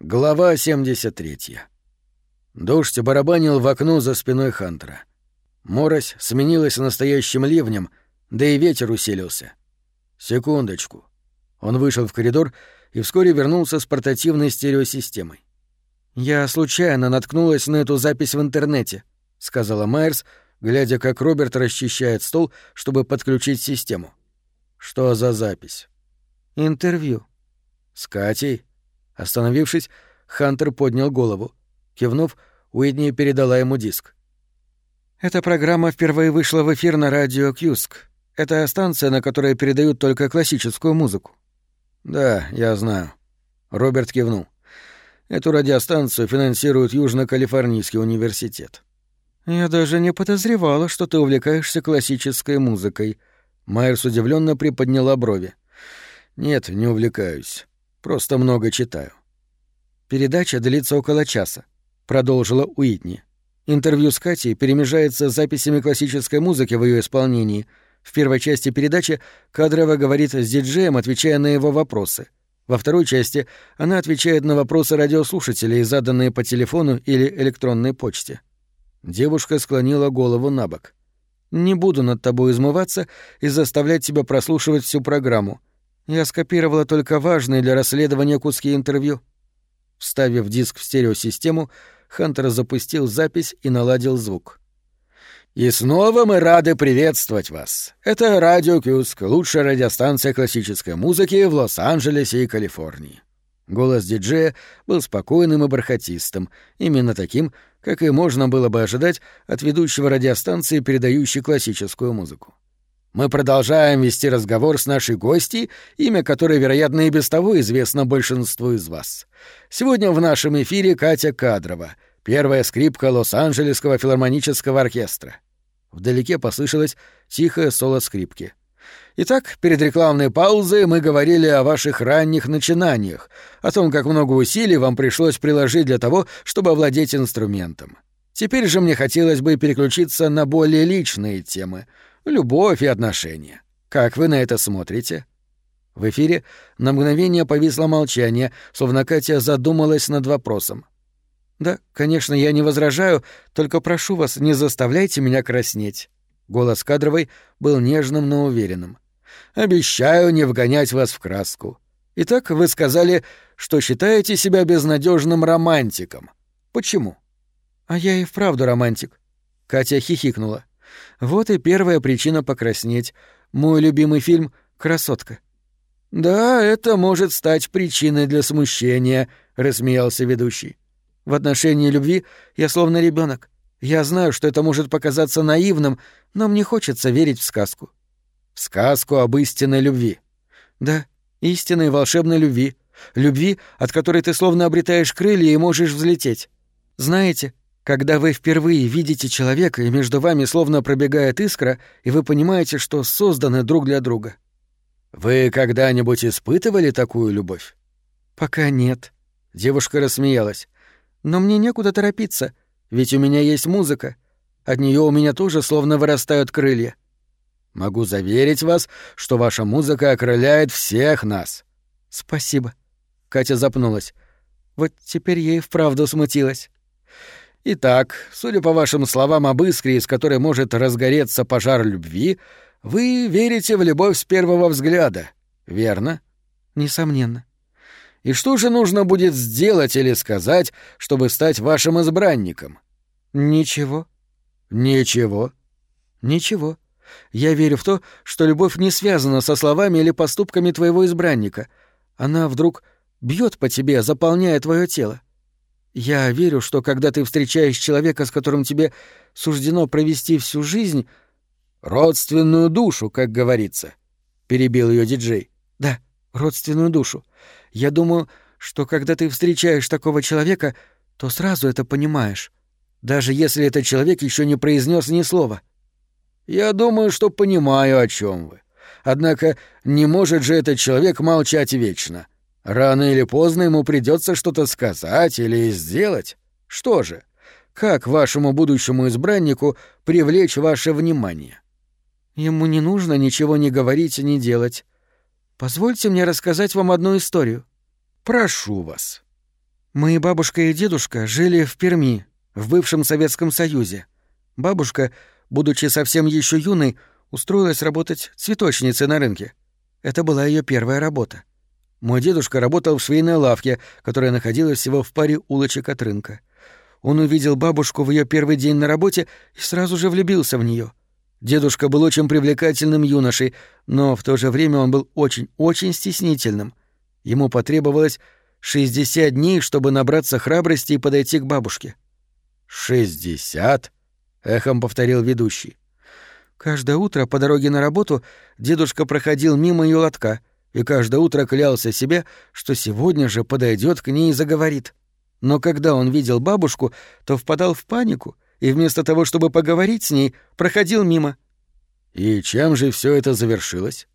Глава 73. Дождь барабанил в окно за спиной Хантера. Морось сменилась настоящим ливнем, да и ветер усилился. Секундочку. Он вышел в коридор и вскоре вернулся с портативной стереосистемой. «Я случайно наткнулась на эту запись в интернете», — сказала Майерс, глядя, как Роберт расчищает стол, чтобы подключить систему. «Что за запись?» «Интервью». «С Катей?» Остановившись, Хантер поднял голову. Кивнув, Уидни передала ему диск. «Эта программа впервые вышла в эфир на радио Кьюск. Это станция, на которой передают только классическую музыку». «Да, я знаю». Роберт кивнул. «Эту радиостанцию финансирует Южно-Калифорнийский университет». «Я даже не подозревала, что ты увлекаешься классической музыкой». Майерс удивленно приподняла брови. «Нет, не увлекаюсь. Просто много читаю. Передача длится около часа, продолжила Уитни. Интервью с Катей перемежается с записями классической музыки в ее исполнении. В первой части передачи Кадрова говорит с диджеем, отвечая на его вопросы. Во второй части она отвечает на вопросы радиослушателей, заданные по телефону или электронной почте. Девушка склонила голову на бок. «Не буду над тобой измываться и заставлять тебя прослушивать всю программу. Я скопировала только важные для расследования куски интервью. Вставив диск в стереосистему, Хантер запустил запись и наладил звук. «И снова мы рады приветствовать вас. Это Радио Кюск, лучшая радиостанция классической музыки в Лос-Анджелесе и Калифорнии». Голос диджея был спокойным и бархатистым, именно таким, как и можно было бы ожидать от ведущего радиостанции, передающей классическую музыку. Мы продолжаем вести разговор с нашей гостьей, имя которой, вероятно, и без того известно большинству из вас. Сегодня в нашем эфире Катя Кадрова, первая скрипка Лос-Анджелесского филармонического оркестра. Вдалеке послышалось тихое соло скрипки. Итак, перед рекламной паузой мы говорили о ваших ранних начинаниях, о том, как много усилий вам пришлось приложить для того, чтобы овладеть инструментом. Теперь же мне хотелось бы переключиться на более личные темы — Любовь и отношения. Как вы на это смотрите?» В эфире на мгновение повисло молчание, словно Катя задумалась над вопросом. «Да, конечно, я не возражаю, только прошу вас, не заставляйте меня краснеть». Голос кадровой был нежным, но уверенным. «Обещаю не вгонять вас в краску. Итак, вы сказали, что считаете себя безнадежным романтиком. Почему?» «А я и вправду романтик». Катя хихикнула. Вот и первая причина покраснеть. Мой любимый фильм «Красотка». «Да, это может стать причиной для смущения», — рассмеялся ведущий. «В отношении любви я словно ребенок. Я знаю, что это может показаться наивным, но мне хочется верить в сказку». «В сказку об истинной любви». «Да, истинной волшебной любви. Любви, от которой ты словно обретаешь крылья и можешь взлететь. Знаете, когда вы впервые видите человека, и между вами словно пробегает искра, и вы понимаете, что созданы друг для друга. Вы когда-нибудь испытывали такую любовь? Пока нет. Девушка рассмеялась. Но мне некуда торопиться, ведь у меня есть музыка. От нее у меня тоже словно вырастают крылья. Могу заверить вас, что ваша музыка окрыляет всех нас. Спасибо. Катя запнулась. Вот теперь и вправду смутилась. Итак, судя по вашим словам об искре, из которой может разгореться пожар любви, вы верите в любовь с первого взгляда, верно? Несомненно. И что же нужно будет сделать или сказать, чтобы стать вашим избранником? Ничего. Ничего. Ничего. Я верю в то, что любовь не связана со словами или поступками твоего избранника. Она вдруг бьет по тебе, заполняя твое тело. Я верю, что когда ты встречаешь человека, с которым тебе суждено провести всю жизнь, родственную душу, как говорится, перебил ее диджей. Да, родственную душу. Я думаю, что когда ты встречаешь такого человека, то сразу это понимаешь, даже если этот человек еще не произнес ни слова. Я думаю, что понимаю, о чем вы. Однако не может же этот человек молчать вечно. Рано или поздно ему придется что-то сказать или сделать. Что же, как вашему будущему избраннику привлечь ваше внимание? Ему не нужно ничего не говорить и не делать. Позвольте мне рассказать вам одну историю. Прошу вас. Мои бабушка и дедушка жили в Перми, в бывшем Советском Союзе. Бабушка, будучи совсем еще юной, устроилась работать цветочницей на рынке. Это была ее первая работа. Мой дедушка работал в швейной лавке, которая находилась всего в паре улочек от рынка. Он увидел бабушку в ее первый день на работе и сразу же влюбился в нее. Дедушка был очень привлекательным юношей, но в то же время он был очень-очень стеснительным. Ему потребовалось 60 дней, чтобы набраться храбрости и подойти к бабушке. «Шестьдесят?» — эхом повторил ведущий. Каждое утро по дороге на работу дедушка проходил мимо ее лотка и каждое утро клялся себе, что сегодня же подойдет к ней и заговорит. Но когда он видел бабушку, то впадал в панику и вместо того, чтобы поговорить с ней, проходил мимо. И чем же все это завершилось?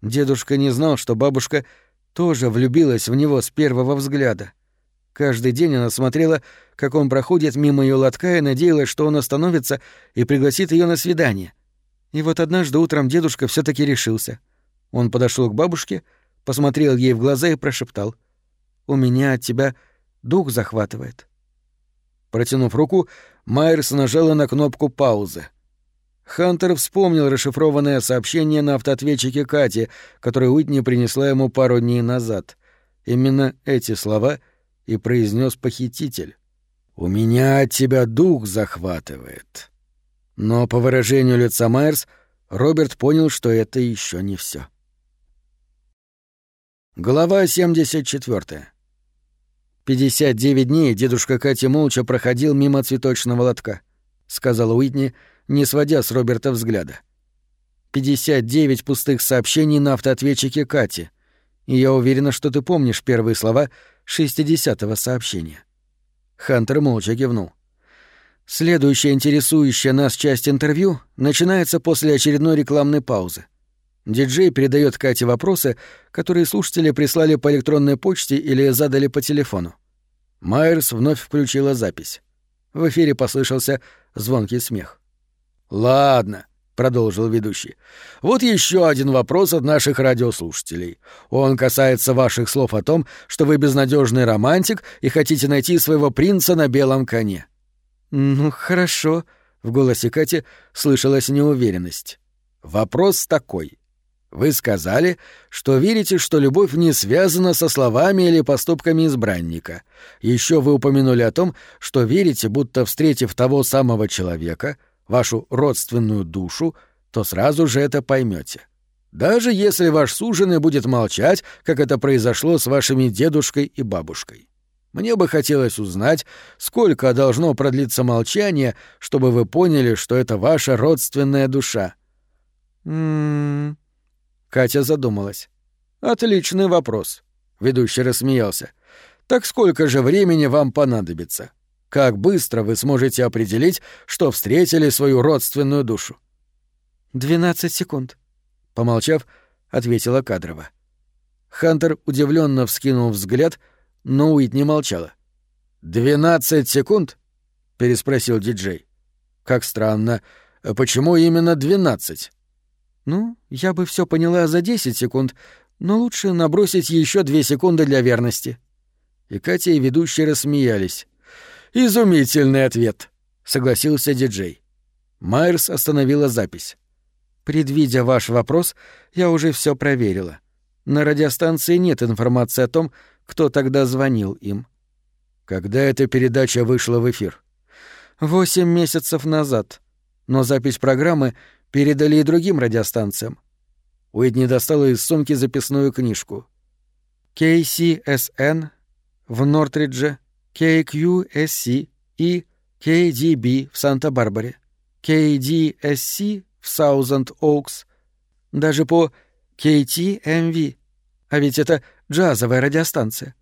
Дедушка не знал, что бабушка тоже влюбилась в него с первого взгляда. Каждый день она смотрела, как он проходит мимо ее лотка и надеялась, что он остановится и пригласит ее на свидание. И вот однажды утром дедушка все таки решился. Он подошел к бабушке, посмотрел ей в глаза и прошептал. «У меня от тебя дух захватывает». Протянув руку, Майерс нажала на кнопку паузы. Хантер вспомнил расшифрованное сообщение на автоответчике Кати, которое Уитни принесла ему пару дней назад. Именно эти слова и произнес похититель. «У меня от тебя дух захватывает». Но по выражению лица Майерс Роберт понял, что это еще не все. Глава 74. 59 дней дедушка Кати молча проходил мимо цветочного лотка, сказала Уитни, не сводя с Роберта взгляда. 59 пустых сообщений на автоответчике Кати. И я уверена, что ты помнишь первые слова 60-го сообщения. Хантер молча кивнул. Следующая интересующая нас часть интервью начинается после очередной рекламной паузы. Диджей передает Кате вопросы, которые слушатели прислали по электронной почте или задали по телефону. Майерс вновь включила запись. В эфире послышался звонкий смех. «Ладно», — продолжил ведущий. «Вот еще один вопрос от наших радиослушателей. Он касается ваших слов о том, что вы безнадежный романтик и хотите найти своего принца на белом коне. «Ну, хорошо», — в голосе Кати слышалась неуверенность. «Вопрос такой. Вы сказали, что верите, что любовь не связана со словами или поступками избранника. Еще вы упомянули о том, что верите, будто встретив того самого человека, вашу родственную душу, то сразу же это поймете. Даже если ваш суженый будет молчать, как это произошло с вашими дедушкой и бабушкой. Мне бы хотелось узнать, сколько должно продлиться молчание, чтобы вы поняли, что это ваша родственная душа. М-м. Катя задумалась. Отличный вопрос. Ведущий рассмеялся. Так сколько же времени вам понадобится? Как быстро вы сможете определить, что встретили свою родственную душу? «Двенадцать секунд», — помолчав, ответила Кадрова. Хантер удивленно вскинул взгляд — но Уитни молчала. «Двенадцать секунд?» — переспросил диджей. «Как странно. Почему именно двенадцать?» «Ну, я бы все поняла за десять секунд, но лучше набросить еще две секунды для верности». И Катя и ведущий рассмеялись. «Изумительный ответ», — согласился диджей. Майерс остановила запись. «Предвидя ваш вопрос, я уже все проверила. На радиостанции нет информации о том, кто тогда звонил им. Когда эта передача вышла в эфир? Восемь месяцев назад. Но запись программы передали и другим радиостанциям. Уитни достала из сумки записную книжку. KCSN в Нортридже, KQSC и KDB в Санта-Барбаре, KDSC в Саузенд Оукс, даже по KTMV. А ведь это джазовая радиостанция.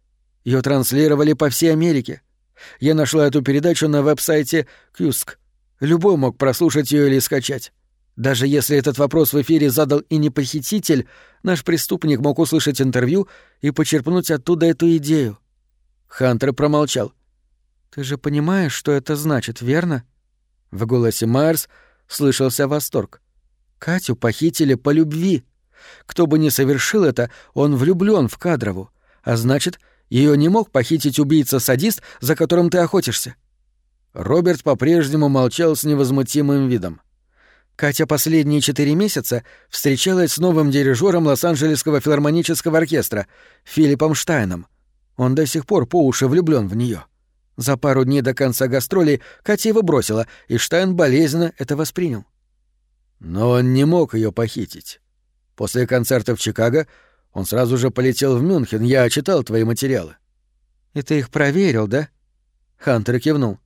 Ее транслировали по всей Америке. Я нашла эту передачу на веб-сайте Кьюск. Любой мог прослушать ее или скачать. Даже если этот вопрос в эфире задал и не похититель, наш преступник мог услышать интервью и почерпнуть оттуда эту идею. Хантер промолчал. «Ты же понимаешь, что это значит, верно?» В голосе Майерс слышался восторг. «Катю похитили по любви. Кто бы ни совершил это, он влюблен в Кадрову, а значит, Ее не мог похитить убийца-садист, за которым ты охотишься?» Роберт по-прежнему молчал с невозмутимым видом. Катя последние четыре месяца встречалась с новым дирижером Лос-Анджелесского филармонического оркестра, Филиппом Штайном. Он до сих пор по уши влюблен в нее. За пару дней до конца гастролей Катя его бросила, и Штайн болезненно это воспринял. Но он не мог ее похитить. После концерта в Чикаго он сразу же полетел в Мюнхен, я читал твои материалы. И ты их проверил, да? Хантер кивнул.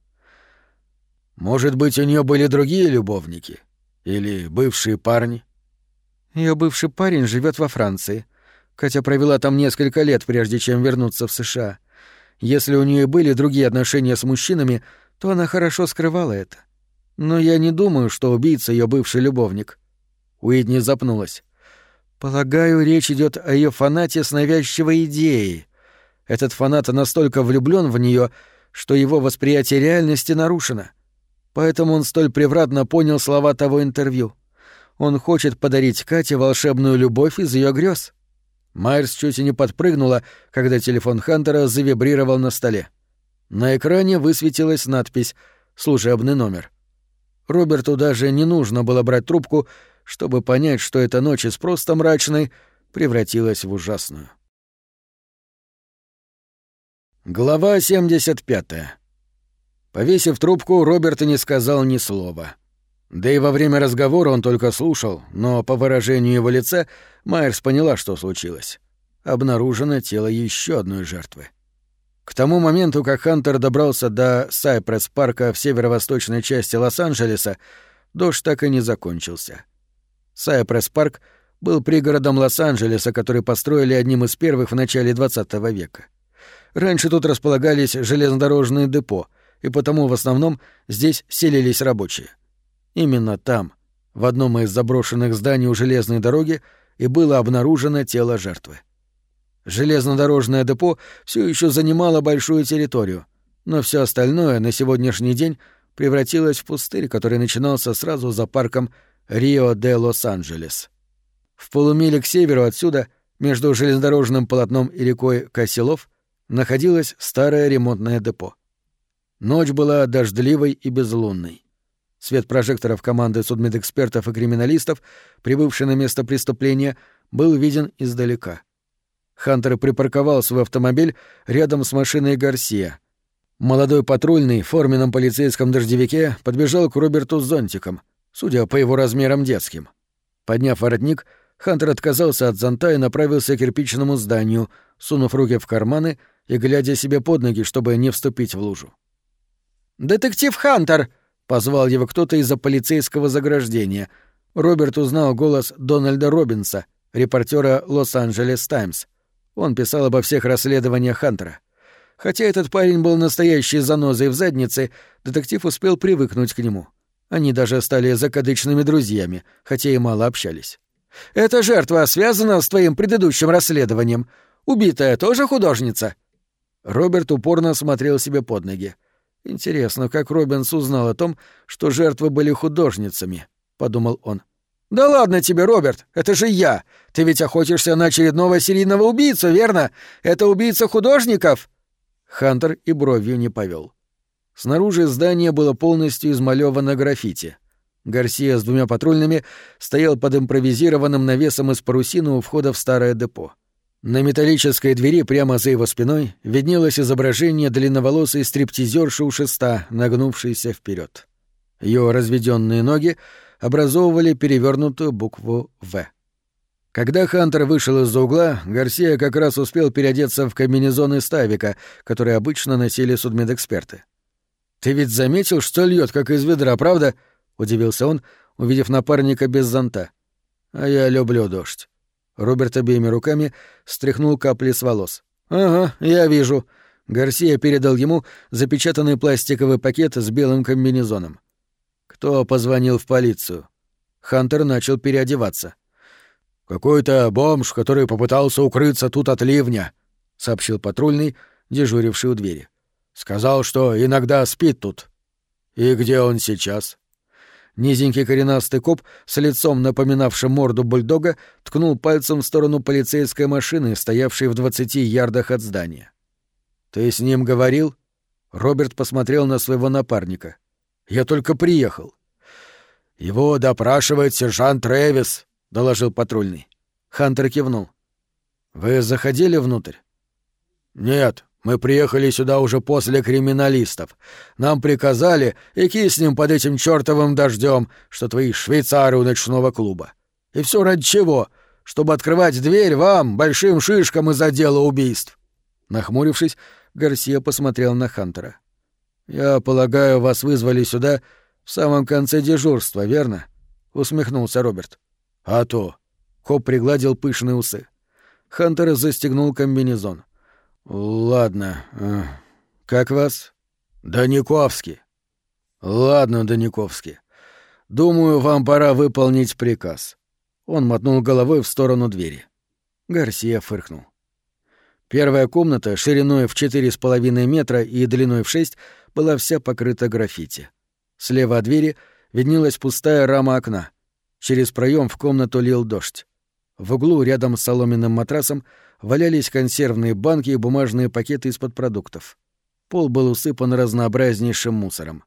Может быть, у нее были другие любовники? Или бывшие парни? Ее бывший парень живет во Франции. Катя провела там несколько лет, прежде чем вернуться в США. Если у нее были другие отношения с мужчинами, то она хорошо скрывала это. Но я не думаю, что убийца ее бывший любовник. Уитни запнулась. Полагаю, речь идет о ее фанате с навязчивой идеей. Этот фанат настолько влюблен в нее, что его восприятие реальности нарушено. Поэтому он столь превратно понял слова того интервью. Он хочет подарить Кате волшебную любовь из ее грез. Майерс чуть и не подпрыгнула, когда телефон Хантера завибрировал на столе. На экране высветилась надпись «Служебный номер». Роберту даже не нужно было брать трубку, чтобы понять, что эта ночь из просто мрачной превратилась в ужасную. Глава 75. Повесив трубку, Роберт не сказал ни слова. Да и во время разговора он только слушал, но по выражению его лица Майерс поняла, что случилось. Обнаружено тело еще одной жертвы. К тому моменту, как Хантер добрался до Сайпресс-парка в северо-восточной части Лос-Анджелеса, дождь так и не закончился. Сайпресс-парк был пригородом Лос-Анджелеса, который построили одним из первых в начале XX века. Раньше тут располагались железнодорожные депо, и потому в основном здесь селились рабочие. Именно там, в одном из заброшенных зданий у железной дороги, и было обнаружено тело жертвы. Железнодорожное депо все еще занимало большую территорию, но все остальное на сегодняшний день превратилось в пустырь, который начинался сразу за парком Рио де Лос-Анджелес. В полумиле к северу отсюда, между железнодорожным полотном и рекой Косилов, находилось старое ремонтное депо. Ночь была дождливой и безлунной. Свет прожекторов команды судмедэкспертов и криминалистов, прибывшей на место преступления, был виден издалека. Хантер припарковал свой автомобиль рядом с машиной Гарсия. Молодой патрульный в форменном полицейском дождевике подбежал к Роберту с зонтиком, судя по его размерам детским. Подняв воротник, Хантер отказался от зонта и направился к кирпичному зданию, сунув руки в карманы и глядя себе под ноги, чтобы не вступить в лужу. «Детектив Хантер!» — позвал его кто-то из-за полицейского заграждения. Роберт узнал голос Дональда Робинса, репортера «Лос-Анджелес Таймс». Он писал обо всех расследованиях Хантера. Хотя этот парень был настоящей занозой в заднице, детектив успел привыкнуть к нему. Они даже стали закадычными друзьями, хотя и мало общались. «Эта жертва связана с твоим предыдущим расследованием. Убитая тоже художница?» Роберт упорно смотрел себе под ноги. «Интересно, как Робинс узнал о том, что жертвы были художницами?» — подумал он. «Да ладно тебе, Роберт, это же я! Ты ведь охотишься на очередного серийного убийцу, верно? Это убийца художников?» Хантер и бровью не повел. Снаружи здание было полностью измалевано граффити. Гарсия с двумя патрульными стоял под импровизированным навесом из парусины у входа в старое депо. На металлической двери прямо за его спиной виднелось изображение длинноволосой стриптизерши у шеста, нагнувшейся вперед. Ее разведенные ноги образовывали перевернутую букву «В». Когда Хантер вышел из-за угла, Гарсия как раз успел переодеться в комбинезоны ставика, которые обычно носили судмедэксперты. «Ты ведь заметил, что льет, как из ведра, правда?» — удивился он, увидев напарника без зонта. «А я люблю дождь». Роберт обеими руками стряхнул капли с волос. «Ага, я вижу». Гарсия передал ему запечатанный пластиковый пакет с белым комбинезоном. «Кто позвонил в полицию?» Хантер начал переодеваться. «Какой-то бомж, который попытался укрыться тут от ливня», — сообщил патрульный, дежуривший у двери. «Сказал, что иногда спит тут». «И где он сейчас?» Низенький коренастый коп с лицом, напоминавшим морду бульдога, ткнул пальцем в сторону полицейской машины, стоявшей в двадцати ярдах от здания. «Ты с ним говорил?» Роберт посмотрел на своего напарника. «Я только приехал». «Его допрашивает сержант Трэвис», — доложил патрульный. Хантер кивнул. «Вы заходили внутрь?» «Нет, мы приехали сюда уже после криминалистов. Нам приказали, и киснем под этим чертовым дождем, что твои швейцары у ночного клуба. И все ради чего? Чтобы открывать дверь вам, большим шишкам из отдела убийств». Нахмурившись, Гарсия посмотрел на Хантера. «Я полагаю, вас вызвали сюда в самом конце дежурства, верно?» — усмехнулся Роберт. «А то». Коп пригладил пышные усы. Хантер застегнул комбинезон. «Ладно. Э, как вас?» «Даниковский». «Ладно, Даниковский. Думаю, вам пора выполнить приказ». Он мотнул головой в сторону двери. Гарсия фыркнул. Первая комната, шириной в четыре с половиной метра и длиной в шесть, была вся покрыта граффити. Слева от двери виднелась пустая рама окна. Через проем в комнату лил дождь. В углу, рядом с соломенным матрасом, валялись консервные банки и бумажные пакеты из-под продуктов. Пол был усыпан разнообразнейшим мусором.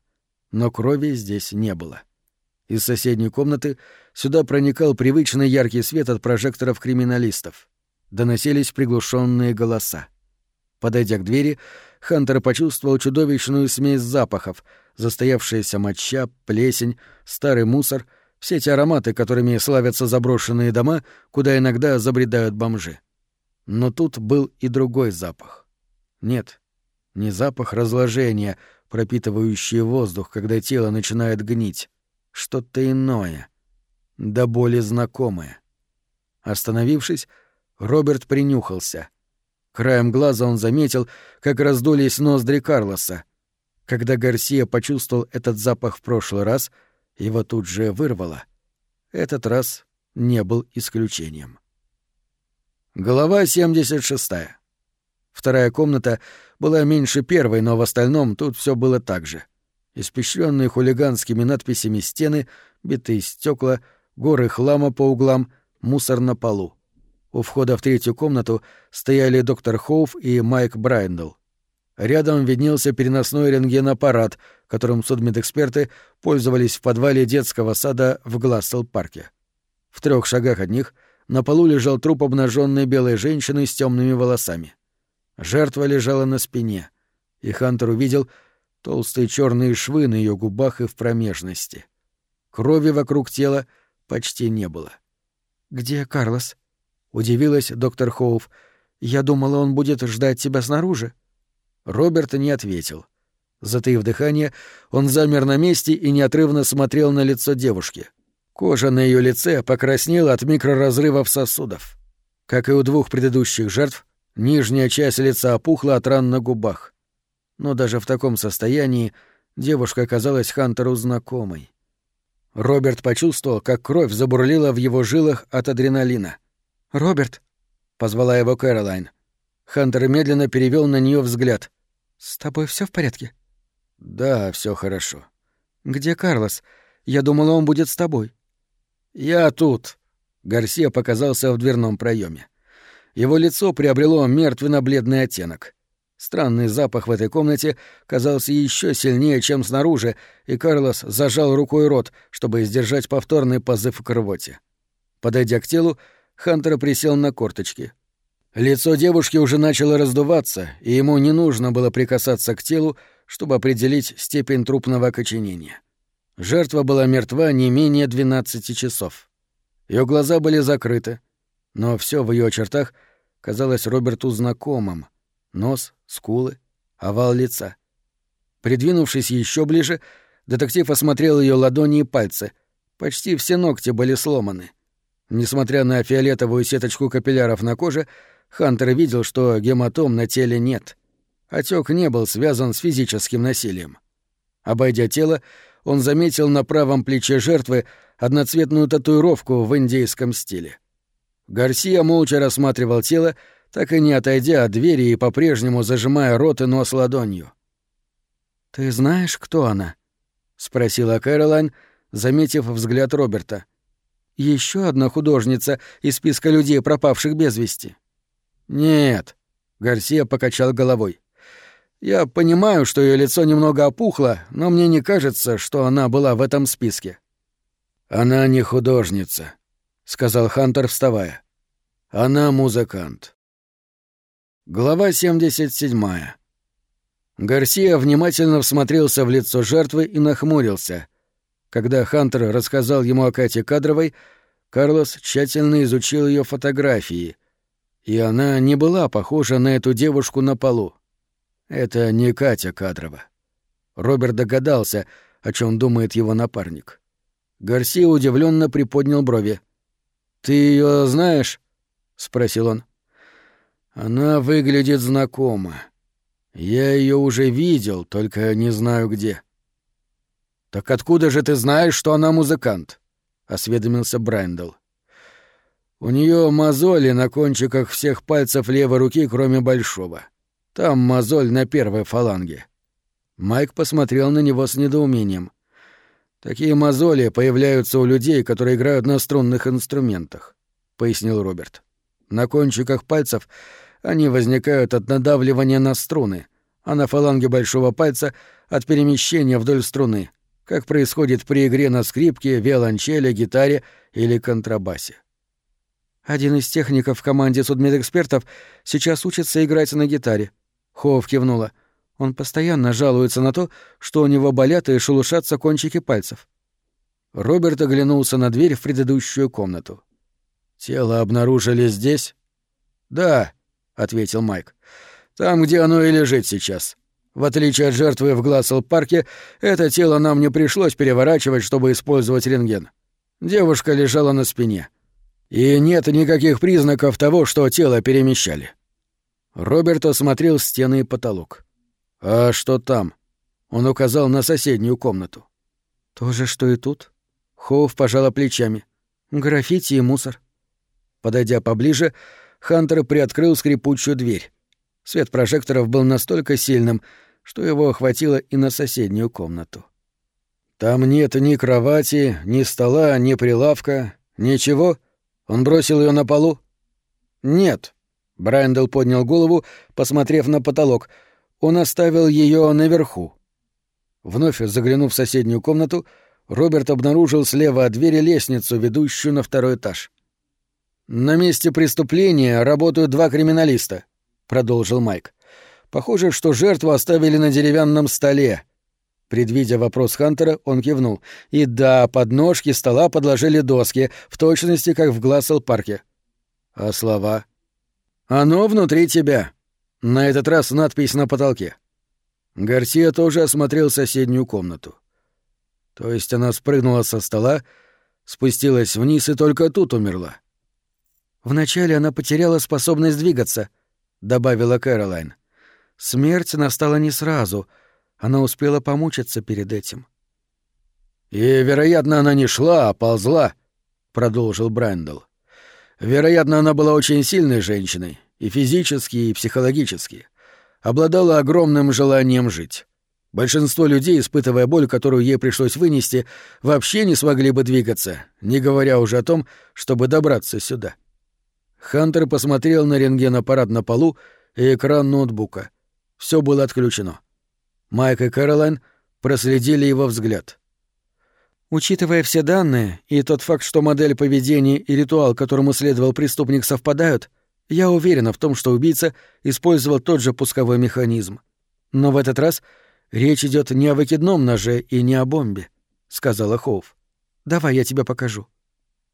Но крови здесь не было. Из соседней комнаты сюда проникал привычный яркий свет от прожекторов криминалистов доносились приглушенные голоса. Подойдя к двери, Хантер почувствовал чудовищную смесь запахов, застоявшаяся моча, плесень, старый мусор, все эти ароматы, которыми славятся заброшенные дома, куда иногда забредают бомжи. Но тут был и другой запах. Нет, не запах разложения, пропитывающий воздух, когда тело начинает гнить. Что-то иное, да более знакомое. Остановившись, Роберт принюхался. Краем глаза он заметил, как раздулись ноздри Карлоса. Когда Гарсия почувствовал этот запах в прошлый раз, его тут же вырвало. Этот раз не был исключением. Глава 76. Вторая комната была меньше первой, но в остальном тут все было так же. Испещренные хулиганскими надписями стены, битые стекла, горы хлама по углам, мусор на полу. У входа в третью комнату стояли доктор Хоуф и Майк Брайндл. Рядом виднелся переносной рентгенаппарат, которым судмедэксперты пользовались в подвале детского сада в Глассел-парке. В трех шагах от них на полу лежал труп обнаженной белой женщины с темными волосами. Жертва лежала на спине, и Хантер увидел толстые черные швы на ее губах и в промежности. Крови вокруг тела почти не было. «Где Карлос?» Удивилась доктор Хоуф. «Я думала, он будет ждать тебя снаружи». Роберт не ответил. Затаив дыхание, он замер на месте и неотрывно смотрел на лицо девушки. Кожа на ее лице покраснела от микроразрывов сосудов. Как и у двух предыдущих жертв, нижняя часть лица опухла от ран на губах. Но даже в таком состоянии девушка оказалась Хантеру знакомой. Роберт почувствовал, как кровь забурлила в его жилах от адреналина. «Роберт!» — позвала его Кэролайн. Хантер медленно перевел на нее взгляд. «С тобой все в порядке?» «Да, все хорошо». «Где Карлос? Я думала, он будет с тобой». «Я тут». Гарсия показался в дверном проеме. Его лицо приобрело мертвенно-бледный оттенок. Странный запах в этой комнате казался еще сильнее, чем снаружи, и Карлос зажал рукой рот, чтобы сдержать повторный позыв к рвоте. Подойдя к телу, Хантер присел на корточки. Лицо девушки уже начало раздуваться, и ему не нужно было прикасаться к телу, чтобы определить степень трупного окоченения. Жертва была мертва не менее 12 часов. Ее глаза были закрыты, но все в ее чертах казалось Роберту знакомым. Нос, скулы, овал лица. Придвинувшись еще ближе, детектив осмотрел ее ладони и пальцы. Почти все ногти были сломаны — Несмотря на фиолетовую сеточку капилляров на коже, Хантер видел, что гематом на теле нет. Отек не был связан с физическим насилием. Обойдя тело, он заметил на правом плече жертвы одноцветную татуировку в индейском стиле. Гарсия молча рассматривал тело, так и не отойдя от двери и по-прежнему зажимая рот и нос ладонью. «Ты знаешь, кто она?» — спросила Кэролайн, заметив взгляд Роберта. Еще одна художница из списка людей, пропавших без вести. Нет, Гарсия покачал головой. Я понимаю, что ее лицо немного опухло, но мне не кажется, что она была в этом списке». «Она не художница», — сказал Хантер, вставая. «Она музыкант». Глава 77. Гарсия внимательно всмотрелся в лицо жертвы и нахмурился. Когда Хантер рассказал ему о Кате Кадровой, Карлос тщательно изучил ее фотографии, и она не была похожа на эту девушку на полу. Это не Катя Кадрова. Роберт догадался, о чем думает его напарник. Гарсия удивленно приподнял брови. «Ты ее знаешь?» — спросил он. «Она выглядит знакомо. Я ее уже видел, только не знаю где». «Так откуда же ты знаешь, что она музыкант?» — осведомился Брайндл. «У нее мозоли на кончиках всех пальцев левой руки, кроме большого. Там мозоль на первой фаланге. Майк посмотрел на него с недоумением. Такие мозоли появляются у людей, которые играют на струнных инструментах, пояснил Роберт. На кончиках пальцев они возникают от надавливания на струны, а на фаланге большого пальца от перемещения вдоль струны, как происходит при игре на скрипке, виолончели, гитаре или контрабасе. Один из техников в команде судмедэкспертов сейчас учится играть на гитаре, Хоув кивнула. Он постоянно жалуется на то, что у него болят и шелушатся кончики пальцев. Роберт оглянулся на дверь в предыдущую комнату. «Тело обнаружили здесь?» «Да», — ответил Майк. «Там, где оно и лежит сейчас. В отличие от жертвы в Глассел-парке, это тело нам не пришлось переворачивать, чтобы использовать рентген. Девушка лежала на спине. И нет никаких признаков того, что тело перемещали. Роберт осмотрел стены и потолок. «А что там?» Он указал на соседнюю комнату. «То же, что и тут». Хоув пожала плечами. «Граффити и мусор». Подойдя поближе, Хантер приоткрыл скрипучую дверь. Свет прожекторов был настолько сильным, что его охватило и на соседнюю комнату. «Там нет ни кровати, ни стола, ни прилавка, ничего?» Он бросил ее на полу? «Нет», Брайндл поднял голову, посмотрев на потолок. Он оставил ее наверху. Вновь заглянув в соседнюю комнату, Роберт обнаружил слева от двери лестницу, ведущую на второй этаж. «На месте преступления работают два криминалиста», — продолжил Майк. «Похоже, что жертву оставили на деревянном столе». Предвидя вопрос Хантера, он кивнул. «И да, под ножки стола подложили доски, в точности, как в Глассел-парке». «А слова?» Оно внутри тебя. На этот раз надпись на потолке. Гарсия тоже осмотрел соседнюю комнату. То есть она спрыгнула со стола, спустилась вниз и только тут умерла. Вначале она потеряла способность двигаться, добавила Кэролайн. Смерть настала не сразу, она успела помучиться перед этим. И, вероятно, она не шла, а ползла, продолжил Брэндл. Вероятно, она была очень сильной женщиной, и физически, и психологически. Обладала огромным желанием жить. Большинство людей, испытывая боль, которую ей пришлось вынести, вообще не смогли бы двигаться, не говоря уже о том, чтобы добраться сюда. Хантер посмотрел на рентген-аппарат на полу и экран ноутбука. Все было отключено. Майк и Кэролайн проследили его взгляд. Учитывая все данные и тот факт, что модель поведения и ритуал, которому следовал преступник, совпадают, я уверена в том, что убийца использовал тот же пусковой механизм. Но в этот раз речь идет не о выкидном ноже и не о бомбе, сказала Хоув. Давай я тебе покажу.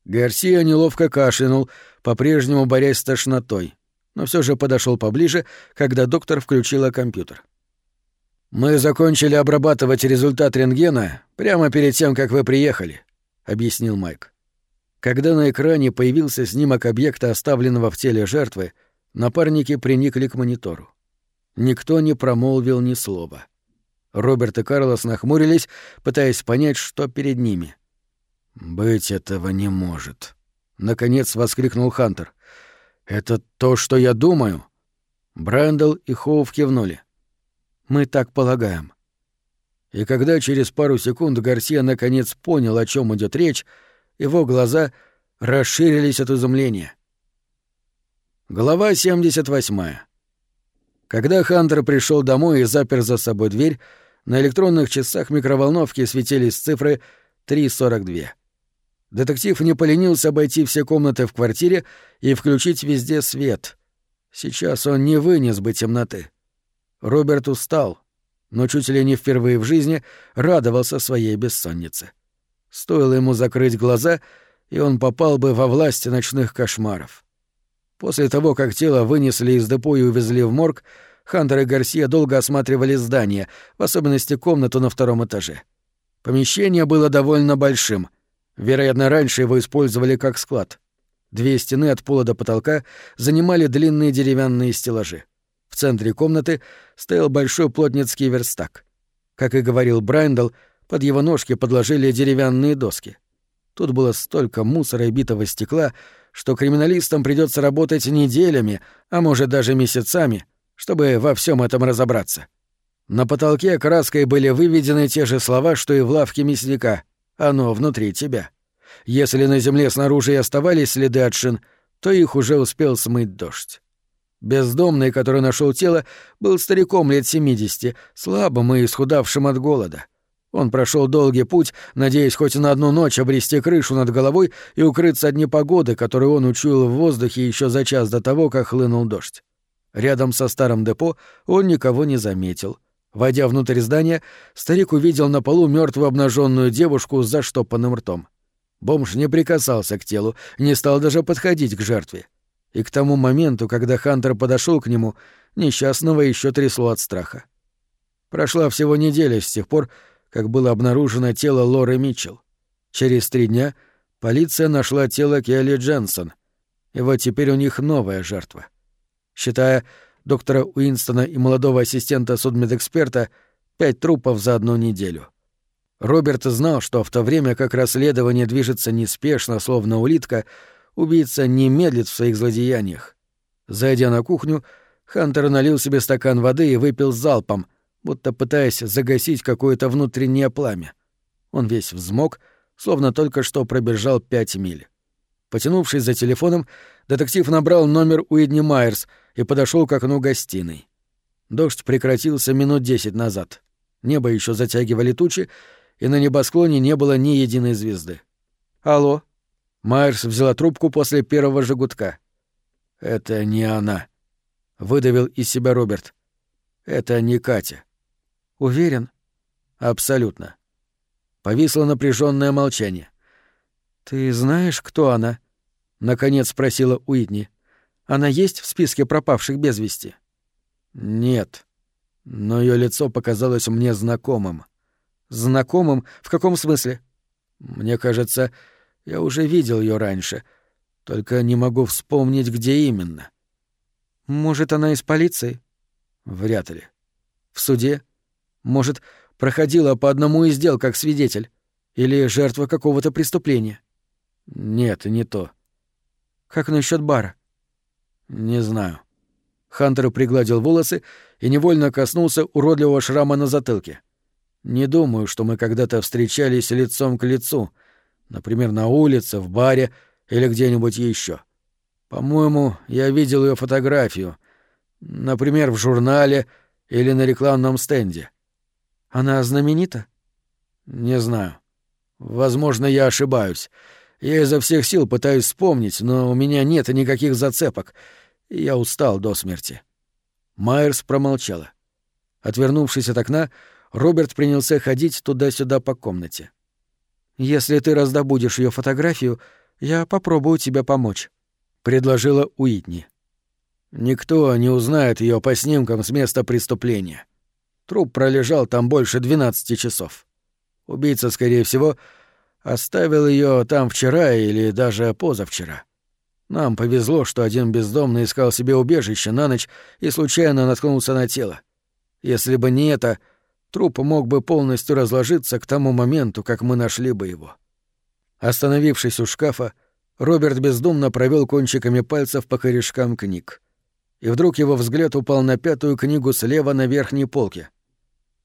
Гарсия неловко кашлянул, по-прежнему борясь с тошнотой, но все же подошел поближе, когда доктор включила компьютер. «Мы закончили обрабатывать результат рентгена прямо перед тем, как вы приехали», — объяснил Майк. Когда на экране появился снимок объекта, оставленного в теле жертвы, напарники приникли к монитору. Никто не промолвил ни слова. Роберт и Карлос нахмурились, пытаясь понять, что перед ними. «Быть этого не может», — наконец воскликнул Хантер. «Это то, что я думаю?» Брэндл и Хоув кивнули. Мы так полагаем. И когда через пару секунд Гарсия наконец понял, о чем идет речь, его глаза расширились от изумления. Глава 78. Когда Хантер пришел домой и запер за собой дверь, на электронных часах микроволновки светились цифры 3.42. Детектив не поленился обойти все комнаты в квартире и включить везде свет. Сейчас он не вынес бы темноты. Роберт устал, но чуть ли не впервые в жизни радовался своей бессоннице. Стоило ему закрыть глаза, и он попал бы во власть ночных кошмаров. После того, как тело вынесли из депо и увезли в морг, Хантер и Гарсия долго осматривали здание, в особенности комнату на втором этаже. Помещение было довольно большим. Вероятно, раньше его использовали как склад. Две стены от пола до потолка занимали длинные деревянные стеллажи. В центре комнаты стоял большой плотницкий верстак. Как и говорил Брайндл, под его ножки подложили деревянные доски. Тут было столько мусора и битого стекла, что криминалистам придется работать неделями, а может даже месяцами, чтобы во всем этом разобраться. На потолке краской были выведены те же слова, что и в лавке мясника. Оно внутри тебя. Если на земле снаружи оставались следы от шин, то их уже успел смыть дождь. Бездомный, который нашел тело, был стариком лет 70, слабым и исхудавшим от голода. Он прошел долгий путь, надеясь хоть на одну ночь обрести крышу над головой и укрыться от непогоды, которую он учуял в воздухе еще за час до того, как хлынул дождь. Рядом со старым депо он никого не заметил. Войдя внутрь здания, старик увидел на полу мертвую обнаженную девушку с заштопанным ртом. Бомж не прикасался к телу, не стал даже подходить к жертве. И к тому моменту, когда Хантер подошел к нему, несчастного еще трясло от страха. Прошла всего неделя с тех пор, как было обнаружено тело Лоры Митчелл. Через три дня полиция нашла тело Келли Дженсон, и вот теперь у них новая жертва. Считая доктора Уинстона и молодого ассистента судмедэксперта, пять трупов за одну неделю. Роберт знал, что в то время как расследование движется неспешно, словно улитка, убийца не медлит в своих злодеяниях. Зайдя на кухню, Хантер налил себе стакан воды и выпил залпом, будто пытаясь загасить какое-то внутреннее пламя. Он весь взмок, словно только что пробежал пять миль. Потянувшись за телефоном, детектив набрал номер Уидни Майерс и подошел к окну гостиной. Дождь прекратился минут десять назад. Небо еще затягивали тучи, и на небосклоне не было ни единой звезды. «Алло?» Майерс взяла трубку после первого же «Это не она», — выдавил из себя Роберт. «Это не Катя». «Уверен?» «Абсолютно». Повисло напряженное молчание. «Ты знаешь, кто она?» — наконец спросила Уитни. «Она есть в списке пропавших без вести?» «Нет», но ее лицо показалось мне знакомым. Знакомым? В каком смысле? Мне кажется, я уже видел ее раньше, только не могу вспомнить, где именно. Может, она из полиции? Вряд ли. В суде? Может, проходила по одному из дел как свидетель? Или жертва какого-то преступления? Нет, не то. Как насчет бара? Не знаю. Хантер пригладил волосы и невольно коснулся уродливого шрама на затылке. Не думаю, что мы когда-то встречались лицом к лицу, например, на улице, в баре или где-нибудь еще. По-моему, я видел ее фотографию, например, в журнале или на рекламном стенде. Она знаменита? Не знаю. Возможно, я ошибаюсь. Я изо всех сил пытаюсь вспомнить, но у меня нет никаких зацепок, я устал до смерти. Майерс промолчала. Отвернувшись от окна, Роберт принялся ходить туда-сюда по комнате. «Если ты раздобудешь ее фотографию, я попробую тебе помочь», — предложила Уитни. «Никто не узнает ее по снимкам с места преступления. Труп пролежал там больше 12 часов. Убийца, скорее всего, оставил ее там вчера или даже позавчера. Нам повезло, что один бездомный искал себе убежище на ночь и случайно наткнулся на тело. Если бы не это, Труп мог бы полностью разложиться к тому моменту, как мы нашли бы его. Остановившись у шкафа, Роберт бездумно провел кончиками пальцев по корешкам книг. И вдруг его взгляд упал на пятую книгу слева на верхней полке.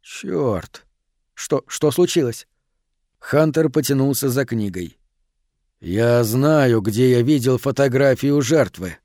Чёрт! Что, что случилось? Хантер потянулся за книгой. «Я знаю, где я видел фотографию жертвы»,